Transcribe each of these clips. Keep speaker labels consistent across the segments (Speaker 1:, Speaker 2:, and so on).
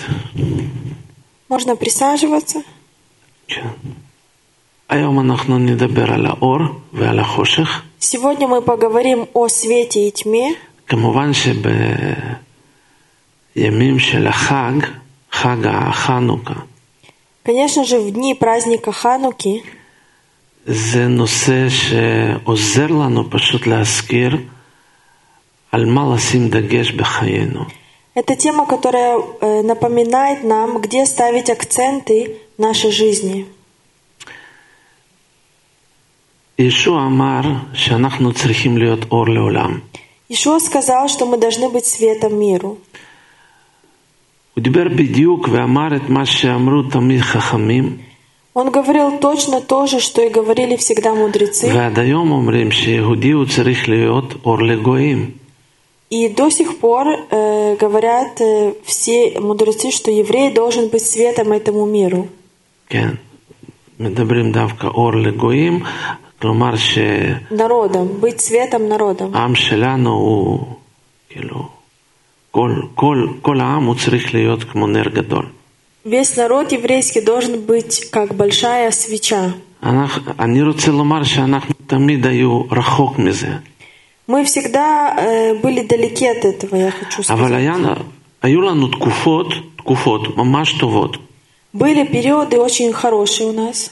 Speaker 1: לשבת?
Speaker 2: Можно присаживаться.
Speaker 1: כן. היום אנחנו נדבר על האור ועל החושך.
Speaker 2: Сегодня мы поговорим о свете и тьме.
Speaker 1: כמובן שבימים של החג, חג החנוכה,
Speaker 2: Конечно же, в дни праздника Хануки
Speaker 1: זה נושא שעוזר לנו פשוט להזכיר על מה לשים דגש בחיינו.
Speaker 2: Это тема, которая э, напоминает нам, где ставить акценты нашей жизни. Ишуа сказал, что мы должны быть светом миру. Он говорил точно то же, что и говорили всегда мудрецы. И до сих пор э, говорят э, все мудрецы, что еврей должен быть светом этому миру.
Speaker 1: כן, מדברים דווקא אור לגויים, כלומר שהעם
Speaker 2: Народом, быть светом народом.
Speaker 1: שלנו הוא, כאילו, כל, כל, כל העם הוא צריך להיות כמו נר גדול.
Speaker 2: Весь народ еврейский должен быть как большая свеча.
Speaker 1: אנחנו, אני רוצה לומר שאנחנו תמיד היו רחוק מזה,
Speaker 2: Мы всегда э, были далеки от этого, я хочу
Speaker 1: אבל
Speaker 2: сказать.
Speaker 1: היה, היו לנו תקופות, תקופות ממש טובות.
Speaker 2: Были периоды очень хорошие у нас.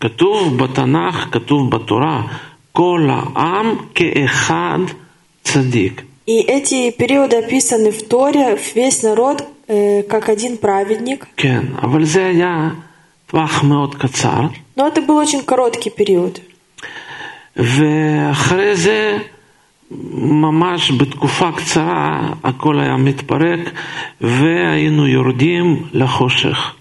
Speaker 1: כתוב בתנ"ך, כתוב בתורה, כל העם כאחד צדיק.
Speaker 2: И эти периоды описаны в Торе, весь народ э, как один праведник.
Speaker 1: כן, אבל זה היה טווח מאוד קצר,
Speaker 2: Но это был очень короткий период.
Speaker 1: ואחרי זה, ממש בתקופה קצרה, הכל היה מתפרק, והיינו יורדים לחושך.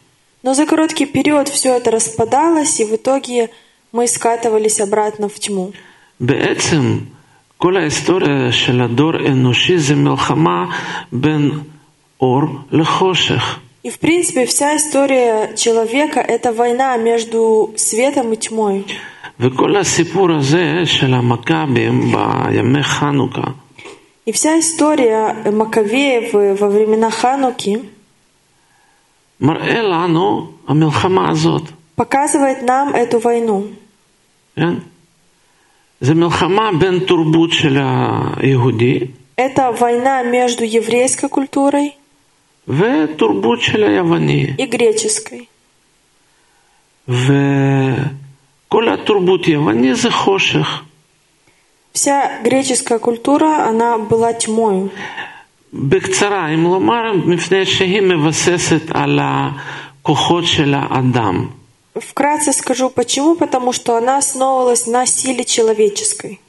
Speaker 2: Но за короткий период все это распадалось, и в итоге мы скатывались обратно в тьму.
Speaker 1: בעצם, כל ההיסטוריה של הדור האנושי זה מלחמה בין אור לחושך.
Speaker 2: И в принципе вся история человека — это война между светом и тьмой.
Speaker 1: וכל הסיפור הזה של המכבים בימי חנוכה,
Speaker 2: И вся история Маковеев во времена Хануки
Speaker 1: מראה לנו המלחמה הזאת.
Speaker 2: показывает нам эту войну.
Speaker 1: כן? זה מלחמה בין תרבות של היהודי
Speaker 2: Это война между еврейской культурой
Speaker 1: ותרבות של היווני.
Speaker 2: и греческой. Вся греческая культура, она была тьмой.
Speaker 1: בקצרה, אם לומר, מפני שהיא מבססת על הכוחות של האדם.
Speaker 2: Вкратце скажу почему, потому что она основывалась на силе человеческой.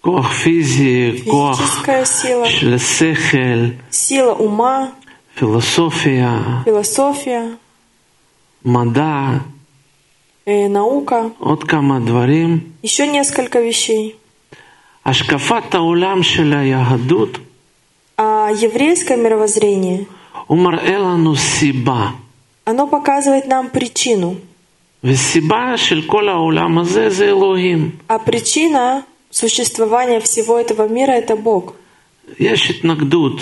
Speaker 1: כוח פיזי, כוח
Speaker 2: Физическая сила,
Speaker 1: של שכל,
Speaker 2: сила ума,
Speaker 1: פילוסופיה,
Speaker 2: философия,
Speaker 1: מדע,
Speaker 2: э, наука,
Speaker 1: עוד כמה דברים.
Speaker 2: еще несколько вещей.
Speaker 1: השקפת העולם של היהדות
Speaker 2: А еврейское мировоззрение,
Speaker 1: הוא מראה לנו סיבה.
Speaker 2: оно показывает нам причину.
Speaker 1: וסיבה של כל העולם הזה זה אלוהים.
Speaker 2: А причина существования всего этого мира — это Бог.
Speaker 1: יש התנגדות,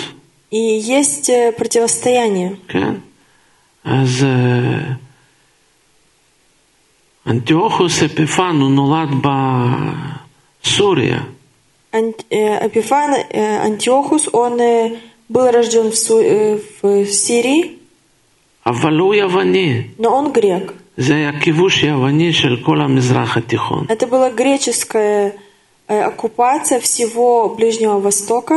Speaker 2: И есть э, противостояние.
Speaker 1: כן? אז אה, אנטיוכוס אפיפן הוא נולד בסוריה,
Speaker 2: Ан- э, Эпифан э, Антиохус, он э, был рожден в, Су- э, в Сирии,
Speaker 1: אבל הוא יווני.
Speaker 2: но он грек.
Speaker 1: זה היה כיבוש יווני של כל המזרח התיכון.
Speaker 2: Это была греческая э, оккупация всего Ближнего Востока.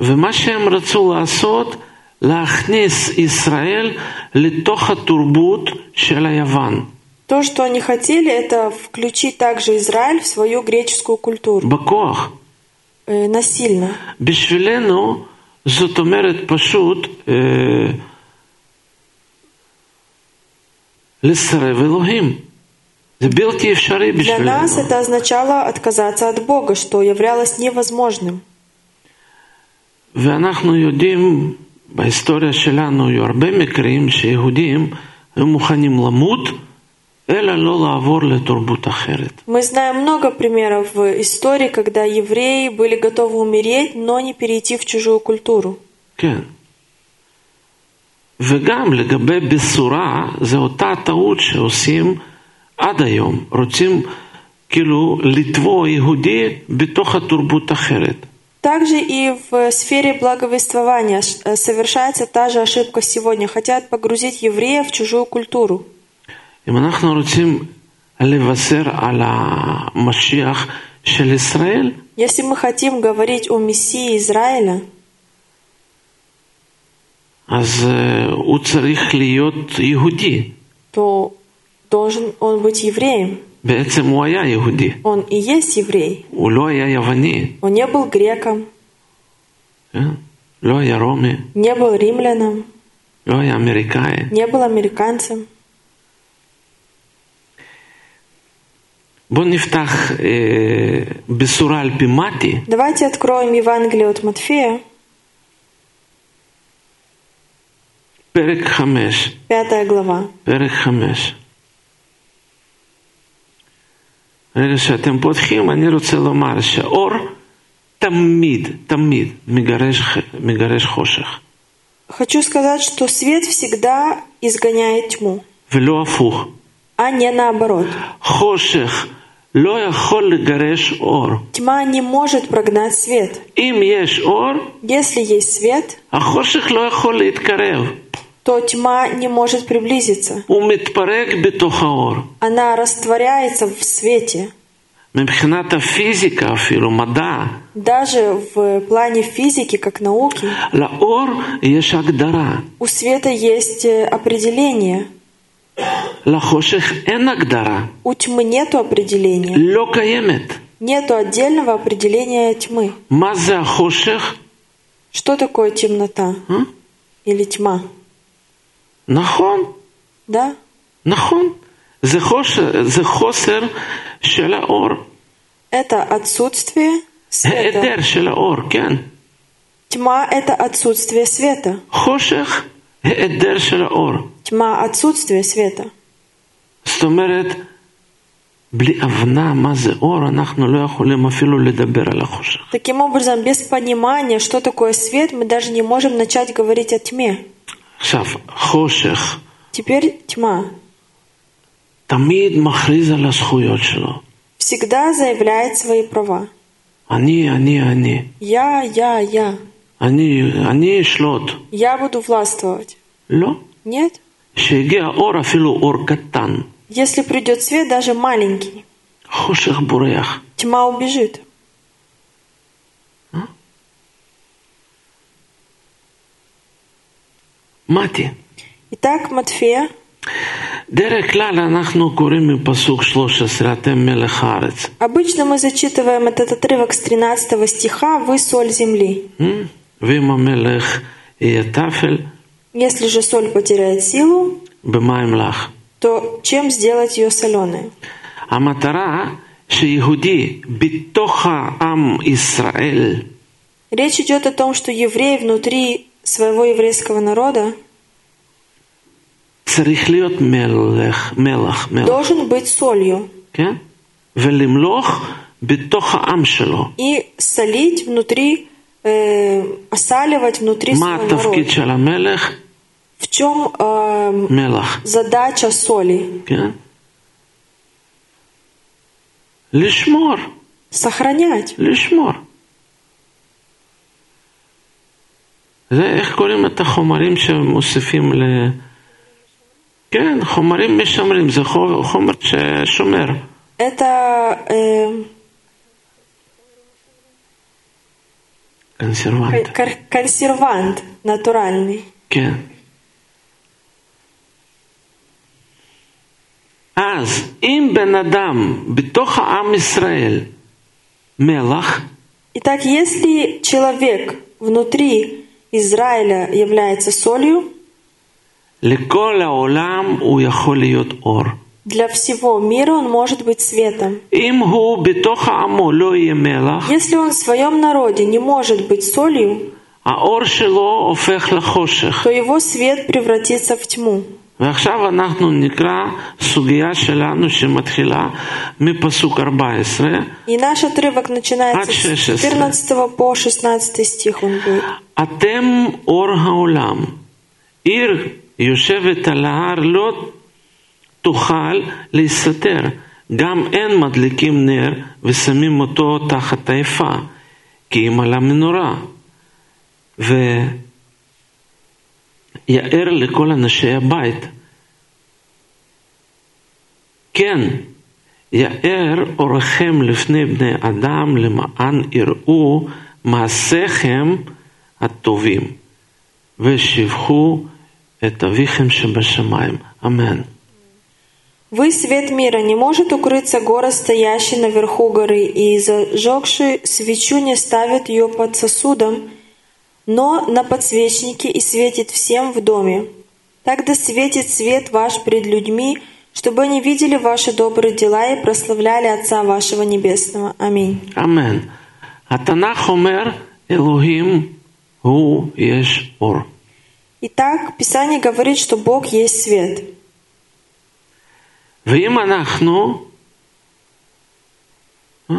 Speaker 1: ומה שהם רצו לעשות, להכניס ישראל לתוך התרבות של היוון,
Speaker 2: То, что они хотели, это включить также Израиль в свою греческую культуру
Speaker 1: בכוח.
Speaker 2: э, насильно.
Speaker 1: בשבילנו זאת אומרת פשוט אה, לסרב אלוהים. זה בלתי אפשרי
Speaker 2: Для
Speaker 1: בשבילנו.
Speaker 2: нас это означало отказаться от Бога, что являлось невозможным.
Speaker 1: ואנחנו יודעים, בהיסטוריה שלנו היו הרבה מקרים שיהודים היו מוכנים למות,
Speaker 2: Мы знаем много примеров в истории, когда евреи были готовы умереть, но не перейти в чужую культуру.
Speaker 1: כן. וגם לגבי בשורה, זה אותה טעות שעושים עד היום. רוצים כאילו לטבוע יהודי בתוך התרבות אחרת.
Speaker 2: Также и в сфере благовествования ш- э, совершается та же ошибка сегодня. Хотят погрузить еврея в чужую культуру.
Speaker 1: אם אנחנו רוצים לבשר על המשיח של ישראל,
Speaker 2: Если мы хотим говорить о Мессии Израиля,
Speaker 1: אז אה, הוא צריך להיות יהודי.
Speaker 2: то должен он быть евреем.
Speaker 1: בעצם הוא היה יהודי,
Speaker 2: Он и есть еврей.
Speaker 1: הוא לא היה יווני,
Speaker 2: Он не был греком,
Speaker 1: כן? לא היה רומי,
Speaker 2: не был римляном,
Speaker 1: לא היה אמריקאי.
Speaker 2: не был американцем. Давайте откроем Евангелие от Матфея,
Speaker 1: פרק חמש,
Speaker 2: пятая глава.
Speaker 1: פרק חמש. רגע שאתם פותחים, אני רוצה לומר שאור תמיד, תמיד מגרש, ח- מגרש חושך,
Speaker 2: Хочу сказать, что свет всегда изгоняет тьму,
Speaker 1: ולא הפוך.
Speaker 2: а не наоборот.
Speaker 1: חושך לא יכול לגרש אור.
Speaker 2: Тьма не может прогнать свет.
Speaker 1: אם יש אור,
Speaker 2: Если есть свет,
Speaker 1: החושך לא יכול להתקרב.
Speaker 2: то тьма не может приблизиться.
Speaker 1: הוא מתפרק בתוך האור.
Speaker 2: Она растворяется в свете.
Speaker 1: מבחינת הפיזיקה אפילו, מדע,
Speaker 2: Даже в плане физики, как науки,
Speaker 1: לאור יש הגדרה,
Speaker 2: у света есть э, определение. У тьмы нет определения. Нет отдельного определения тьмы. Что такое темнота? Или тьма?
Speaker 1: Нахон.
Speaker 2: Да?
Speaker 1: Нахон. Зехосер шелаор.
Speaker 2: Это отсутствие света. Тьма – это отсутствие света.
Speaker 1: Хошех
Speaker 2: Тьма – отсутствия света. Таким образом, без понимания, что такое свет, мы даже не можем начать говорить о тьме. Теперь тьма. Всегда заявляет свои права.
Speaker 1: Они, они, они.
Speaker 2: Я, я, я.
Speaker 1: אני, אני אשלוט.
Speaker 2: Я буду властвовать.
Speaker 1: לא.
Speaker 2: Нет?
Speaker 1: שהגיע אור, אפילו אור קטן,
Speaker 2: Если придет свет, даже маленький,
Speaker 1: חושך בורח.
Speaker 2: тьма убежит.
Speaker 1: מתי.
Speaker 2: Итак, Матфея,
Speaker 1: דרך כלל אנחנו קוראים מפסוק 13, אתם מלך הארץ.
Speaker 2: обычно мы зачитываем этот отрывок с 13 стиха «Вы соль земли». Если же соль потеряет силу, то чем сделать ее соленой?
Speaker 1: Аматара Шиигуди Битоха Ам Исраэль.
Speaker 2: Речь идет о том, что еврей внутри своего еврейского народа должен быть солью. И солить внутри осаливать внутри
Speaker 1: מה
Speaker 2: своего
Speaker 1: התפקיד
Speaker 2: народа.
Speaker 1: של המלך?
Speaker 2: В чем э,
Speaker 1: מלך,
Speaker 2: задача соли?
Speaker 1: כן? לשמור,
Speaker 2: Сохранять.
Speaker 1: לשמור. זה איך קוראים את החומרים שמוסיפים ל... כן, חומרים משמרים, זה חו- חומר ששומר.
Speaker 2: Это э,
Speaker 1: קונסרבנט.
Speaker 2: кон- консервант натуральный.
Speaker 1: כן. אז אם בן אדם בתוך העם ישראל מלח,
Speaker 2: Итак, если человек внутри Израиля является солью,
Speaker 1: לכל העולם הוא יכול להיות אור.
Speaker 2: для всего мира он может быть светом.
Speaker 1: אם הוא בתוך עמו לא יהיה מלח,
Speaker 2: Если он в своем народе не может быть солью,
Speaker 1: האור שלו הופך לחושך.
Speaker 2: то его свет превратится в тьму.
Speaker 1: ועכשיו אנחנו נקרא סוגיה שלנו שמתחילה מפסוק 14,
Speaker 2: И наш отрывок начинается
Speaker 1: От
Speaker 2: с
Speaker 1: 16.
Speaker 2: 14 по 16 стих он будет.
Speaker 1: אתם אור העולם. עיר יושבת על ההר לא תוכל להסתתר. גם אין מדליקים נר ושמים אותו תחת האפה, כי אם על המנורה. ויער לכל אנשי הבית. כן, יאר אורכם לפני בני אדם למען יראו מעשיכם הטובים, ושבחו את אביכם שבשמיים. אמן.
Speaker 2: Вы свет мира, не может укрыться город, стоящий наверху горы, и зажегший свечу не ставит ее под сосудом, но на подсвечнике и светит всем в доме. Тогда светит свет ваш пред людьми, чтобы они видели ваши добрые дела и прославляли Отца вашего Небесного. Аминь.
Speaker 1: Амин. Атанах омер Элохим.
Speaker 2: Итак, Писание говорит, что Бог есть свет.
Speaker 1: ואם אנחנו אה,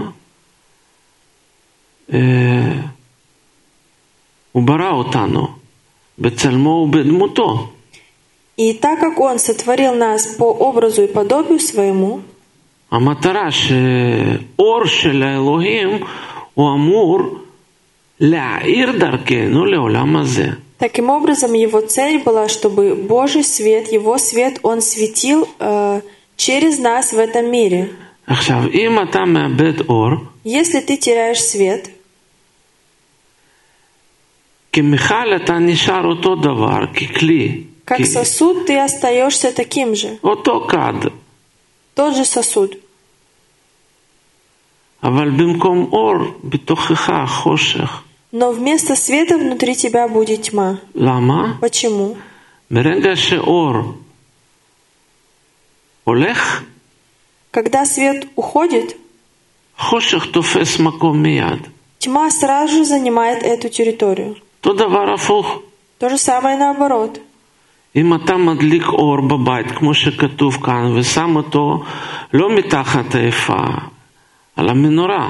Speaker 1: אה, הוא ברא אותנו בצלמו ובדמותו.
Speaker 2: И так как Он сотворил нас по образу и подобию своему,
Speaker 1: המטרה שאור של האלוהים הוא אמור להאיר דרכנו לעולם הזה.
Speaker 2: таким образом Его цель была, чтобы Божий свет, Его свет, Он светил э, через нас в этом мире. Если ты теряешь свет, как сосуд ты остаешься таким же. Тот же сосуд. Но вместо света внутри тебя будет тьма. Почему?
Speaker 1: ברגע שאור הולך,
Speaker 2: Когда свет уходит,
Speaker 1: חושך תופס מקום מיד.
Speaker 2: тьма сразу же занимает эту территорию.
Speaker 1: אותו דבר הפוך.
Speaker 2: То же самое наоборот.
Speaker 1: אם אתה מדליק אור בבית, כמו שכתוב כאן, ושם אותו לא מתחת האפה, על המנורה,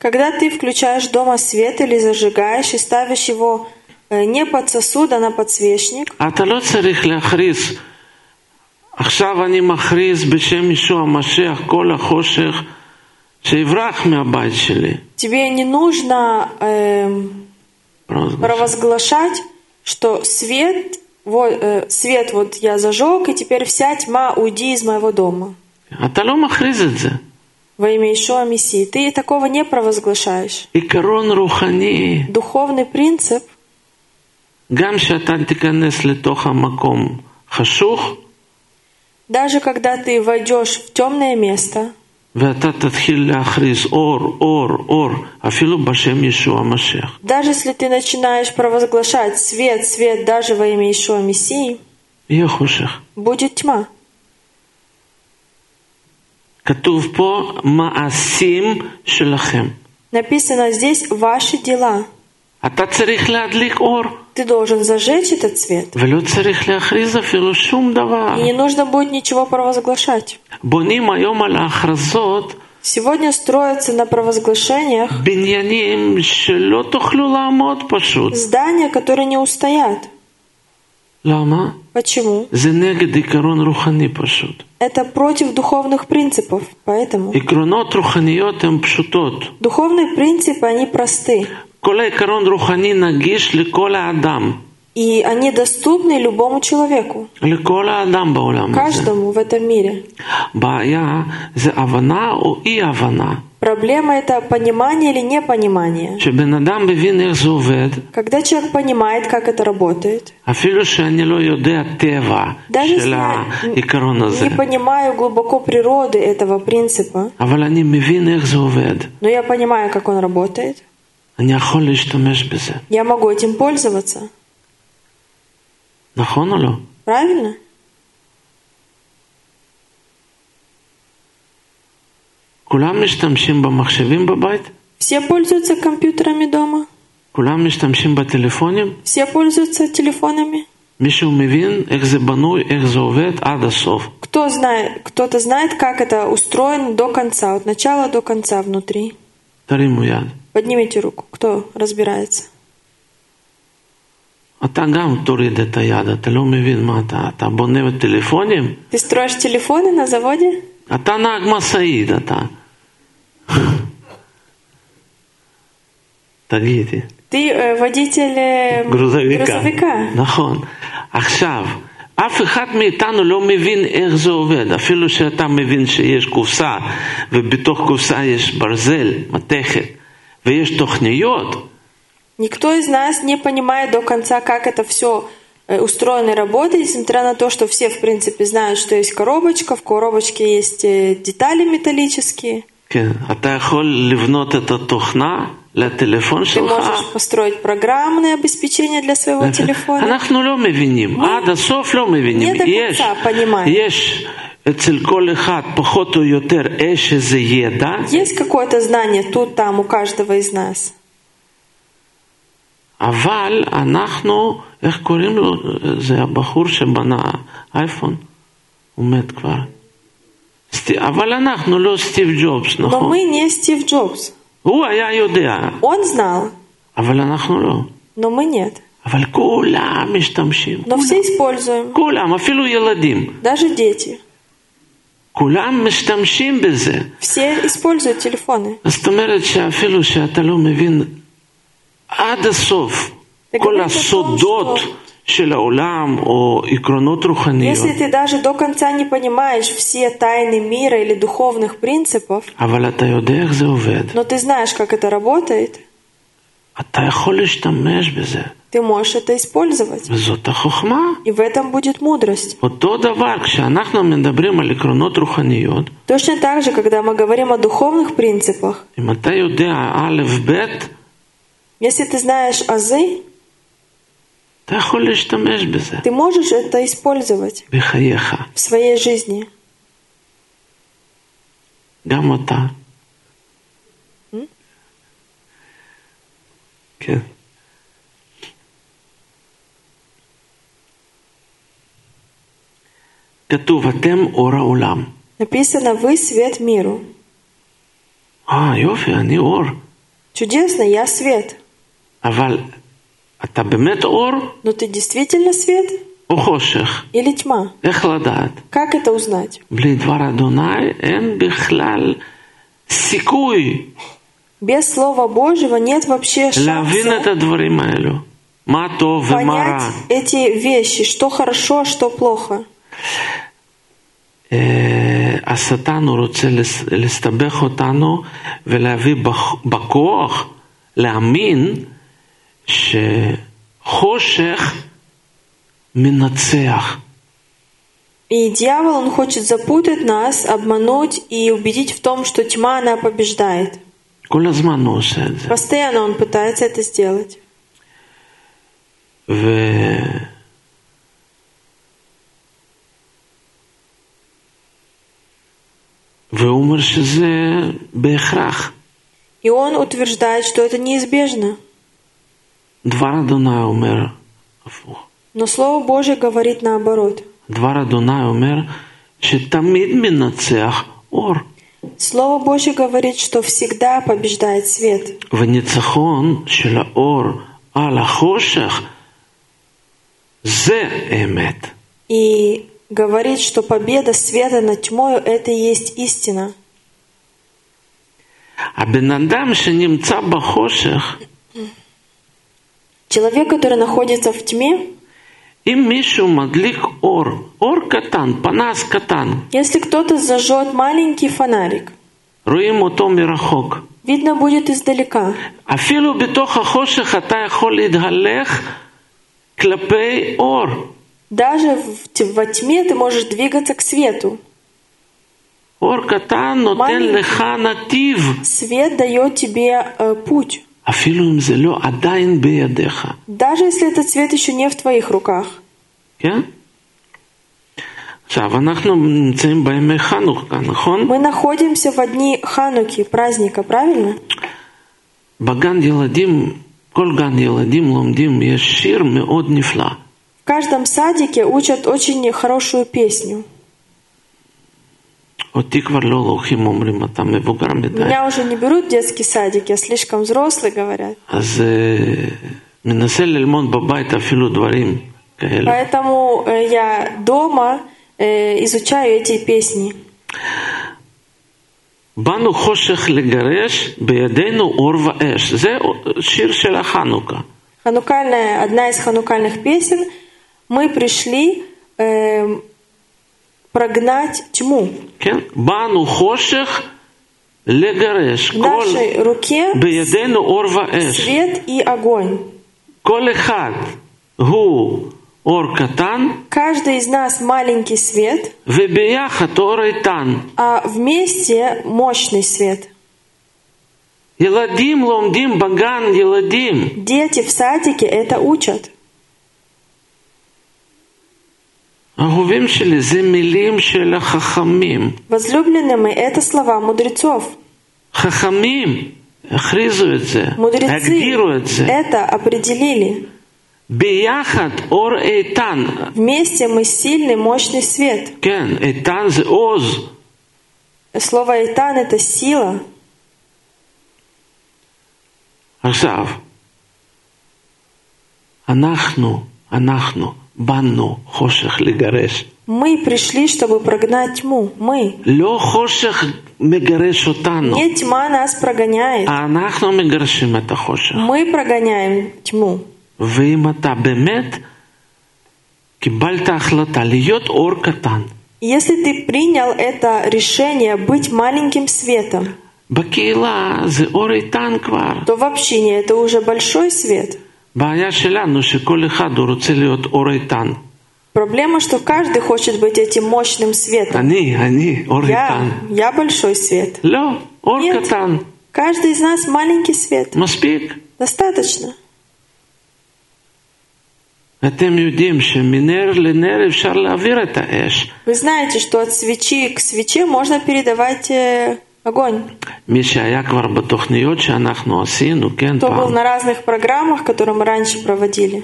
Speaker 2: Когда ты включаешь дома свет или зажигаешь и ставишь его э, не под сосуд, а на подсвечник,
Speaker 1: אתה לא צריך להכריז, עכשיו אני מכריז בשם ישוע המשיח כל החושך שיברח מהבית שלי.
Speaker 2: тебе не нужно эм, провозглашать, что свет, вот, э, свет вот я зажег, и теперь вся тьма уйди из моего дома.
Speaker 1: אתה לא מכריז את זה.
Speaker 2: Во имя Ишуа Мессии. Ты такого не провозглашаешь.
Speaker 1: עיקרון רוחני,
Speaker 2: Духовный принцип,
Speaker 1: גם שאתה תיכנס לתוך המקום חשוך,
Speaker 2: даже когда ты войдешь в темное место, даже если ты начинаешь провозглашать свет, свет даже во имя Ишуа Мессии, будет тьма. Написано здесь ваши дела.
Speaker 1: А та церихле адлик ор.
Speaker 2: Ты должен зажечь этот свет. И не нужно будет ничего провозглашать. Сегодня строятся на провозглашениях здания, которые не устоят.
Speaker 1: Лама?
Speaker 2: Почему? Это против духовных принципов, поэтому.
Speaker 1: И кронот руханиё тем пшутот.
Speaker 2: Духовные принципы, они просты.
Speaker 1: Коле крон руханина гиш ли коле адам.
Speaker 2: И они доступны любому человеку. Каждому в этом мире.
Speaker 1: Бая за авана у и авана.
Speaker 2: Проблема это понимание или непонимание. Когда человек понимает, как это работает, даже я не понимаю глубоко природы этого принципа, но я понимаю, как он работает, я могу этим пользоваться. Правильно? Все пользуются компьютерами дома,
Speaker 1: כולם משתמשים בטלפונים?
Speaker 2: все пользуются телефонами.
Speaker 1: מישהו מבין איך זה בנוי, איך זה עובד עד הסוף.
Speaker 2: Кто знает, кто-то знает, как это устроено до конца, от начала до конца внутри.
Speaker 1: תרימו יד.
Speaker 2: Поднимите руку, кто разбирается.
Speaker 1: אתה גם תוריד את היד, אתה לא מבין מה אתה, אתה בונה טלפונים?
Speaker 2: Ты строишь телефоны на заводе?
Speaker 1: אתה נהג משאית, אתה. תגידי.
Speaker 2: Ты э, водитель э,
Speaker 1: גרוזביקה.
Speaker 2: грузовика.
Speaker 1: נכון. עכשיו, אף אחד מאיתנו לא מבין איך זה עובד. אפילו שאתה מבין שיש קופסה, ובתוך קופסה יש ברזל, מתכת, ויש תוכניות,
Speaker 2: Никто из нас не понимает до конца, как это все устроено и работает, несмотря на то, что все, в принципе, знают, что есть коробочка, в коробочке есть э, детали металлические.
Speaker 1: כן, אתה יכול לבנות את התוכנה לטלפון
Speaker 2: Ты
Speaker 1: שלך.
Speaker 2: можешь построить программное обеспечение для своего телефона.
Speaker 1: אנחנו לא מבינים, עד הסוף לא מבינים.
Speaker 2: не до
Speaker 1: יש,
Speaker 2: конца понимаем.
Speaker 1: יש אצל כל אחד פחות או יותר איזה ידע,
Speaker 2: Есть какое-то знание тут, там, у каждого из нас.
Speaker 1: אבל אנחנו, איך קוראים לו? זה הבחור שבנה אייפון, הוא מת כבר.
Speaker 2: Но
Speaker 1: נכון?
Speaker 2: мы не Стив Джобс.
Speaker 1: הוא היה יודע,
Speaker 2: Он знал,
Speaker 1: אבל אנחנו לא.
Speaker 2: но мы нет.
Speaker 1: אבל כולם משתמשים,
Speaker 2: Но все используем,
Speaker 1: כולם, אפילו ילדים,
Speaker 2: даже дети.
Speaker 1: כולם משתמשים בזה.
Speaker 2: Все используют телефоны.
Speaker 1: זאת אומרת שאפילו שאתה לא מבין עד הסוף
Speaker 2: זה
Speaker 1: כל
Speaker 2: גם
Speaker 1: הסודות
Speaker 2: נכון, если ты даже до конца не понимаешь все тайны мира или духовных принципов, но ты знаешь, как это работает, ты можешь это использовать. И в этом будет мудрость. Точно так же, когда мы говорим о духовных принципах, если ты знаешь азы, ты можешь это использовать
Speaker 1: בחייך,
Speaker 2: в своей жизни.
Speaker 1: גם אתה. כן. כתוב, אתם אור העולם.
Speaker 2: Написано «Вы свет миру».
Speaker 1: אה, יופי, אני אור.
Speaker 2: Чудесно, я свет.
Speaker 1: אבל אתה באמת אור
Speaker 2: Но ты действительно свет
Speaker 1: או חושך?
Speaker 2: или тьма?
Speaker 1: איך לדעת?
Speaker 2: Как это узнать?
Speaker 1: בלי דבר אדוני אין בכלל סיכוי
Speaker 2: Без Слова Божьего нет вообще
Speaker 1: להבין את
Speaker 2: шанса
Speaker 1: הדברים האלו. מה טוב ומה רע.
Speaker 2: понять эти вещи, что хорошо, а что плохо.
Speaker 1: אה, השטן הוא רוצה לס- לסתבך אותנו ולהביא בכ- בכוח להאמין שחושך מנצח.
Speaker 2: и дьявол, он хочет запутать нас, обмануть и убедить в том, что тьма, она побеждает. Постоянно он пытается это сделать. И он утверждает, что это неизбежно.
Speaker 1: Двара Дунай умер.
Speaker 2: Но Слово Божье говорит наоборот.
Speaker 1: Двара Дунай умер. именно цех ор.
Speaker 2: Слово Божье говорит, что всегда побеждает свет.
Speaker 1: В Ваницахон шила ор аля хошех зе эмет.
Speaker 2: И говорит, что победа света над тьмою — это и есть истина.
Speaker 1: А бенадам шенимца бахошех —
Speaker 2: Человек, который находится в тьме,
Speaker 1: им мишу мадлих ор. Ор катан, панас катан.
Speaker 2: Если кто-то зажжет маленький фонарик,
Speaker 1: Руим ото мирахок.
Speaker 2: Видно будет издалека.
Speaker 1: Афилу битоха хошеха та холид галех клапей ор.
Speaker 2: Даже в, во тьме ты можешь двигаться к свету.
Speaker 1: Ор катан но
Speaker 2: нотен
Speaker 1: леха натив.
Speaker 2: Свет дает тебе э, путь.
Speaker 1: אפילו אם זה לא עדיין בידיך.
Speaker 2: Даже если этот свет еще не в твоих руках.
Speaker 1: כן? עכשיו, אנחנו נמצאים בימי חנוכה, נכון?
Speaker 2: Мы находимся в одни Хануки, праздника, правильно?
Speaker 1: בגן ילדים, כל גן ילדים לומדים, יש שיר מאוד נפלא.
Speaker 2: В каждом садике учат очень хорошую песню.
Speaker 1: אותי כבר לא לוקחים, אומרים, אתה מבוגר מדי.
Speaker 2: Меня уже не берут в детский садик, я слишком взрослый, говорят.
Speaker 1: אז אה, מנסה ללמוד בבית אפילו דברים כאלה.
Speaker 2: Поэтому э, я дома э, изучаю эти песни.
Speaker 1: באנו חושך לגרש, בידינו אור ואש. זה שיר של החנוכה.
Speaker 2: Ханукальная, одна из ханукальных песен. Мы пришли эм, прогнать тьму.
Speaker 1: Бану хоших легареш.
Speaker 2: В нашей руке свет и огонь.
Speaker 1: Колехат гу Ор катан.
Speaker 2: Каждый из нас маленький свет.
Speaker 1: тан.
Speaker 2: А вместе мощный свет.
Speaker 1: Еладим ломдим баган еладим.
Speaker 2: Дети в садике это учат. Возлюбленными это слова мудрецов.
Speaker 1: Хахамим,
Speaker 2: Мудрецы это определили.
Speaker 1: Бияхат ор эйтан.
Speaker 2: Вместе мы сильный, мощный свет.
Speaker 1: Кен, эйтан оз.
Speaker 2: Слово эйтан это сила.
Speaker 1: Ахсав. Анахну. אנחנו, באנו חושך לגרש.
Speaker 2: Мы пришли, чтобы прогнать тьму. Мы.
Speaker 1: לא חושך מגרש אותנו,
Speaker 2: Не тьма нас прогоняет.
Speaker 1: אנחנו מגרשים את החושך.
Speaker 2: Мы прогоняем тьму.
Speaker 1: ואם אתה באמת קיבלת החלטה להיות אור קטן,
Speaker 2: Если ты принял это решение быть маленьким светом,
Speaker 1: בקהילה זה אור איתן כבר.
Speaker 2: то в общине это уже большой свет. Проблема, что каждый хочет быть этим мощным светом.
Speaker 1: Они, они,
Speaker 2: я, я большой свет. Нет, каждый из нас маленький свет. Достаточно. Вы знаете, что от свечи к свече можно передавать э, огонь. То был на разных программах, которые мы раньше проводили.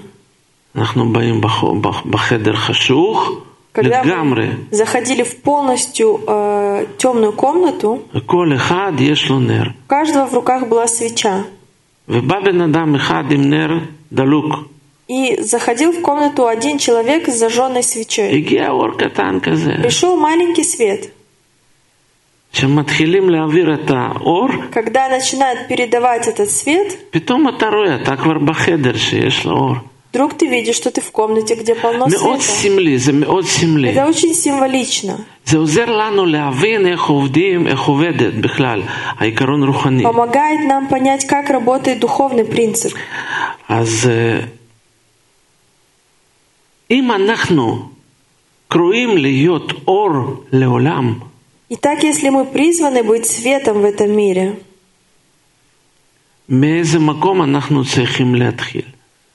Speaker 2: Когда мы заходили в полностью э, темную комнату, у каждого в руках была свеча. И заходил в комнату один человек с зажженной свечой. Пришел маленький свет. Когда начинают передавать этот свет,
Speaker 1: פתאום אתה רואה, אתה כבר בחדר שיש לו אור.
Speaker 2: вдруг ты видишь, что ты в комнате, где полно
Speaker 1: מאוד
Speaker 2: света.
Speaker 1: סמלי, זה מאוד סמלי.
Speaker 2: Это очень символично.
Speaker 1: זה עוזר לנו להבין איך עובדים, איך עובדת בכלל העיקרון רוחני.
Speaker 2: Помогает нам понять, как работает духовный принцип.
Speaker 1: אז אה, אם אנחנו קרואים להיות אור לעולם,
Speaker 2: Итак, если мы призваны быть светом в этом мире,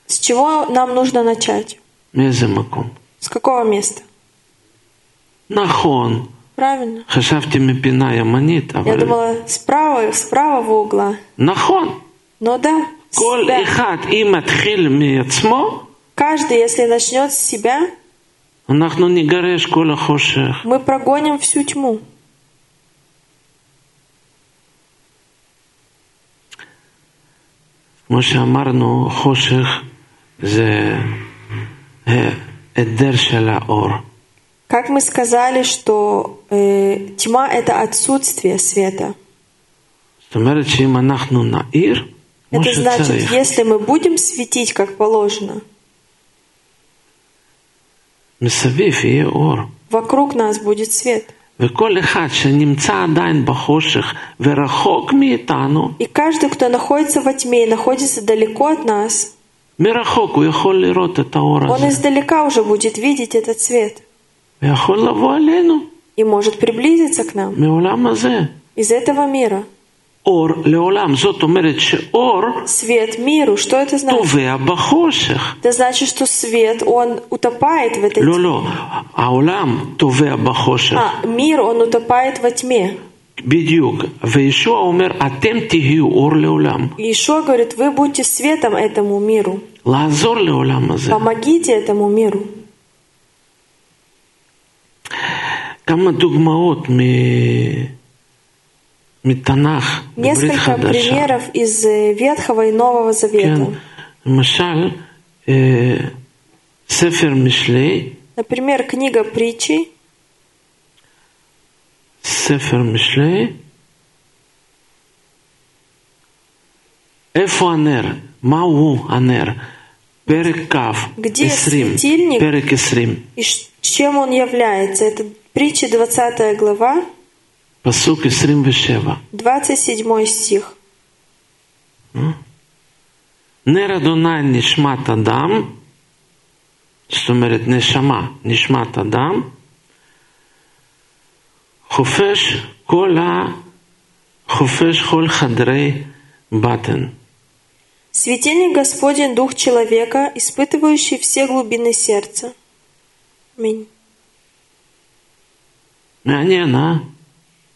Speaker 2: с чего нам нужно начать? С какого места?
Speaker 1: Нахон.
Speaker 2: Правильно.
Speaker 1: Хашавте мипина яманит.
Speaker 2: А
Speaker 1: я
Speaker 2: думала, справа, справа в угла.
Speaker 1: Нахон.
Speaker 2: Ну да. Кол
Speaker 1: ихат им отхил мецмо.
Speaker 2: Каждый, если начнет с себя, мы прогоним всю тьму.
Speaker 1: כמו שאמרנו, חושך זה אה, היעדר של האור.
Speaker 2: Как мы сказали, что э, тьма это отсутствие света.
Speaker 1: זאת אומרת שאם אנחנו נאיר, כמו
Speaker 2: Это значит,
Speaker 1: שצריך,
Speaker 2: если мы будем светить как положено,
Speaker 1: מסביב יהיה אור.
Speaker 2: вокруг нас будет свет. И каждый, кто находится во тьме и находится далеко от нас, он издалека уже будет видеть этот свет. И может приблизиться к нам из этого мира.
Speaker 1: אור לעולם, זאת אומרת שאור
Speaker 2: Свет миру, что это значит?
Speaker 1: טובע בחושך.
Speaker 2: Это значит, что свет, он утопает в этой
Speaker 1: לא,
Speaker 2: тьме.
Speaker 1: לא, העולם טובע בחושך.
Speaker 2: А, мир, он утопает во тьме.
Speaker 1: בדיוק. וישוע אומר, אתם תהיו אור לעולם.
Speaker 2: И Ишуа говорит, вы будьте светом этому миру.
Speaker 1: לעזור לעולם הזה.
Speaker 2: Помогите этому миру.
Speaker 1: כמה דוגמאות מ...
Speaker 2: Несколько примеров из э, Ветхого и Нового Завета.
Speaker 1: Э,
Speaker 2: Например, книга притчей.
Speaker 1: Сефер Мишлей. Эфу Анер. Мау Анер. Перекав.
Speaker 2: Где
Speaker 1: эсрим,
Speaker 2: светильник?
Speaker 1: Перек.
Speaker 2: И чем он является? Это притча 20 глава.
Speaker 1: פסוק 27.
Speaker 2: 27 стих.
Speaker 1: נר אדוני נשמת אדם, זאת אומרת נשמה, נשמת אדם, חופש כל, ה... חופש כל חדרי בטן.
Speaker 2: Светильник Господень, Дух человека, испытывающий все глубины сердца. Аминь.
Speaker 1: מעניין, אה?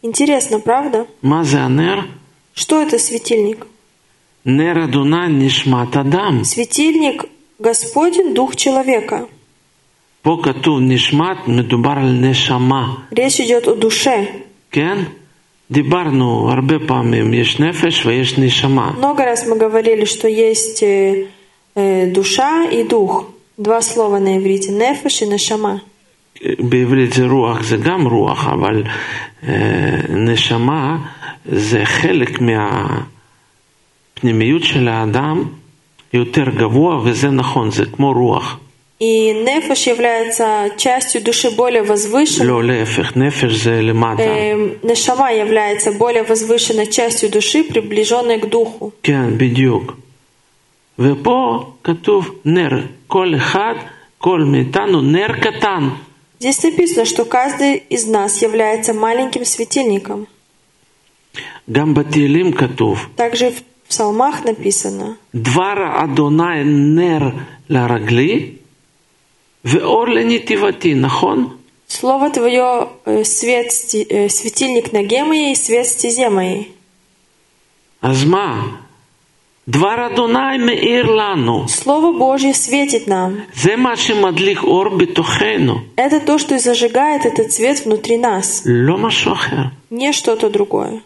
Speaker 2: Интересно, правда?
Speaker 1: Мазанер.
Speaker 2: Что это светильник?
Speaker 1: Нерадуна нишматадам.
Speaker 2: Светильник Господин, Дух человека.
Speaker 1: Пока Покату нишмат медубар нешама.
Speaker 2: Речь идет о душе.
Speaker 1: Кен? Дибарну арбе памим ешнефеш ваеш нишама.
Speaker 2: Много раз мы говорили, что есть э, э душа и дух. Два слова на иврите. Нефеш и нешама.
Speaker 1: בעברית זה רוח, זה גם רוח, אבל אה, נשמה זה חלק מהפנימיות של האדם יותר גבוה, וזה נכון, זה כמו רוח.
Speaker 2: И нефеш является частью души более возвышенной.
Speaker 1: לא, להפך, нефеш זה למטה.
Speaker 2: Эм, Нешама является более возвышенной частью души, приближенной к духу.
Speaker 1: כן, בדיוק. ופה כתוב נר, כל אחד, כל מאיתנו נר קטן.
Speaker 2: Здесь написано, что каждый из нас является маленьким светильником. Также в псалмах написано.
Speaker 1: Двара Адонай нер ларагли, веор ленитивати, нахон?
Speaker 2: Слово Твое э, свет, э, светильник ноге моей, свет стезе моей.
Speaker 1: Азма,
Speaker 2: Слово Божье светит нам.
Speaker 1: זה מה שמדליק אור בתוכנו,
Speaker 2: Это то, что и зажигает этот свет внутри нас,
Speaker 1: לא משהו אחר.
Speaker 2: не что-то другое.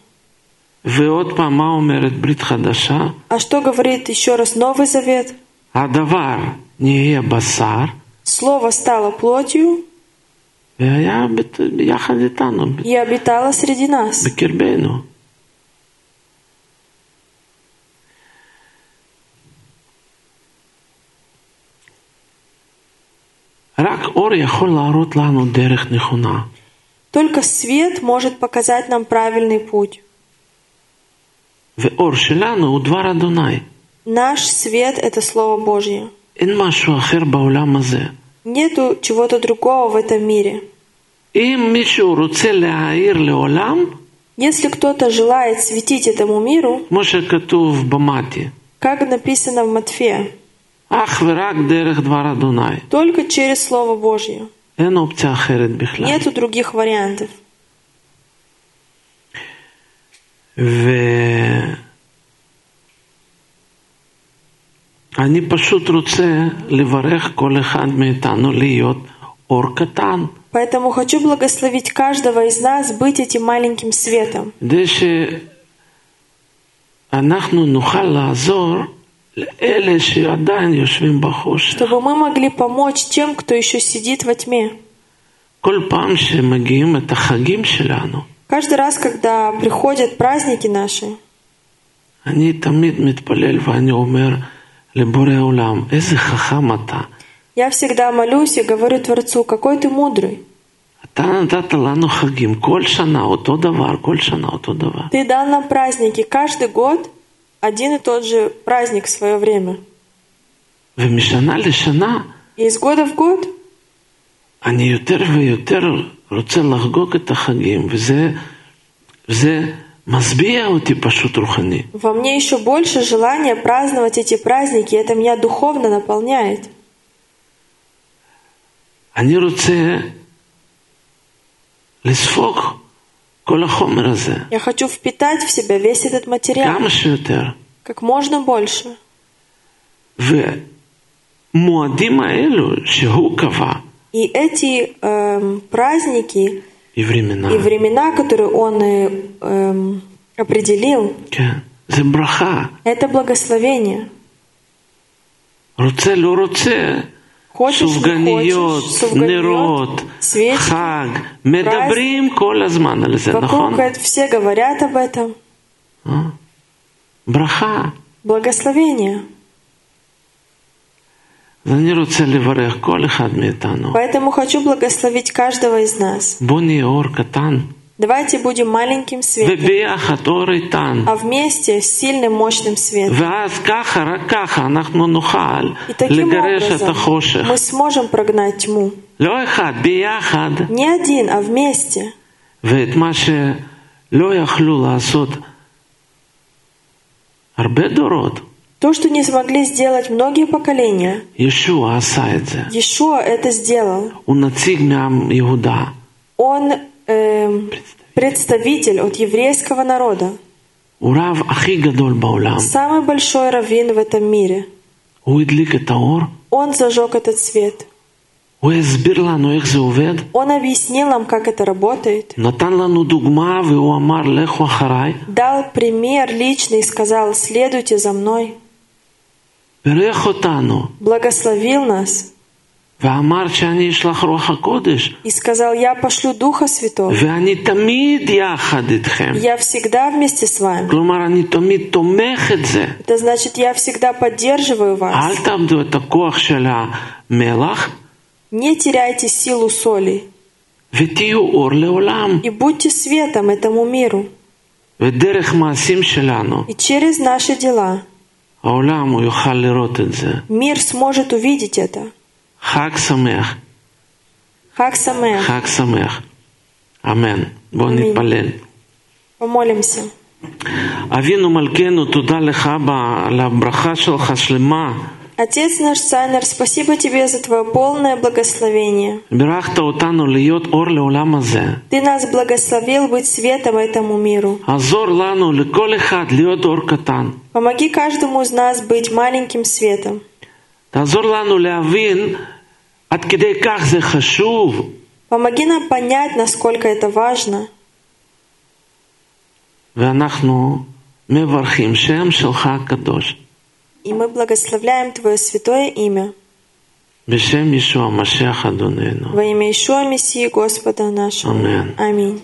Speaker 1: ועוד פעם, מה אומרת ברית חדשה?
Speaker 2: А что говорит еще раз Новый Завет?
Speaker 1: הדבר נהיה בשר,
Speaker 2: Слово стало плотью
Speaker 1: והיה בת- ביחד איתנו,
Speaker 2: и обитало среди нас.
Speaker 1: בקרבנו.
Speaker 2: Только свет может показать нам правильный путь. Наш свет – это Слово Божье. Нету чего-то другого в этом мире. Если кто-то желает светить этому миру, как написано в Матфея,
Speaker 1: אך ורק דרך דבר אדוני.
Speaker 2: только через Слово Божье.
Speaker 1: אין אופציה אחרת בכלל.
Speaker 2: Нету других вариантов.
Speaker 1: ואני פשוט רוצה לברך כל אחד מאיתנו להיות אור קטן,
Speaker 2: Поэтому хочу благословить каждого из нас быть этим маленьким светом,
Speaker 1: כדי שאנחנו נוכל לעזור לאלה שעדיין יושבים בחושך.
Speaker 2: чтобы мы могли помочь тем, кто еще сидит во тьме.
Speaker 1: כל פעם שמגיעים את החגים שלנו,
Speaker 2: Каждый раз, когда приходят праздники наши,
Speaker 1: אני תמיד מתפלל ואני אומר לבורא עולם, איזה חכם אתה.
Speaker 2: я всегда молюсь и говорю Творцу, какой ты мудрый.
Speaker 1: אתה נתת לנו חגים כל שנה אותו דבר, כל שנה אותו דבר.
Speaker 2: Ты дал нам праздники каждый год, один и тот же праздник в свое время.
Speaker 1: ומשנה לשנה
Speaker 2: И из года в год
Speaker 1: אני יותר ויותר רוצה לחגוג את החגים, וזה, וזה משביע אותי פשוט רוחני.
Speaker 2: во мне еще больше желания праздновать эти праздники, и это меня духовно наполняет.
Speaker 1: אני רוצה לספוג כל החומר הזה,
Speaker 2: Я хочу впитать в себя весь этот материал,
Speaker 1: כמה שיותר.
Speaker 2: как можно больше.
Speaker 1: ומועדים האלו שהוא קבע,
Speaker 2: И эти эм, праздники
Speaker 1: и времена,
Speaker 2: и времена, которые он э, эм, определил,
Speaker 1: כן, זה ברכה.
Speaker 2: это благословение.
Speaker 1: רוצה, לא רוצה.
Speaker 2: Хочешь, не
Speaker 1: סופגניות,
Speaker 2: хочешь, סופגניות,
Speaker 1: נרות,
Speaker 2: свечки,
Speaker 1: חג, מדברים כל הזמן על זה, נכון?
Speaker 2: Вокруг это все говорят об этом.
Speaker 1: ברכה.
Speaker 2: Благословение.
Speaker 1: אז אני רוצה לברך כל אחד מאיתנו.
Speaker 2: Поэтому хочу благословить каждого из нас.
Speaker 1: בוא נהיה אור קטן,
Speaker 2: Давайте будем маленьким светом, а вместе с сильным, мощным светом. И таким образом мы сможем прогнать тьму. Не один, а вместе. То, что не смогли сделать многие поколения, Иешуа это сделал. Он эм, представитель от еврейского народа. Самый большой раввин в этом мире. Он зажег этот свет. Он объяснил нам, как это работает. Дал пример личный и сказал, следуйте за мной. Благословил нас. И сказал, я пошлю Духа Святого. Я всегда вместе с вами. Это значит, я всегда поддерживаю вас. Не теряйте силу соли. И будьте светом этому миру. И через наши дела мир сможет увидеть это.
Speaker 1: חג שמח,
Speaker 2: Хак Самех.
Speaker 1: חג שמח. אמן. בואו
Speaker 2: אמן.
Speaker 1: נתפלל.
Speaker 2: Помолимся.
Speaker 1: אבינו מלכנו, תודה לך ב- על הברכה שלך שלמה.
Speaker 2: Отец наш Сайнер, спасибо тебе за твое полное благословение.
Speaker 1: בירכת אותנו להיות אור לעולם הזה.
Speaker 2: Ты нас благословил быть светом этому миру.
Speaker 1: עזור לנו, לכל אחד, להיות אור קטן.
Speaker 2: Помоги каждому из нас быть маленьким светом.
Speaker 1: תעזור לנו להבין
Speaker 2: Помоги нам понять, насколько это важно. И мы благословляем Твое святое имя. Во имя Ишуа Мессии Господа нашего. Аминь.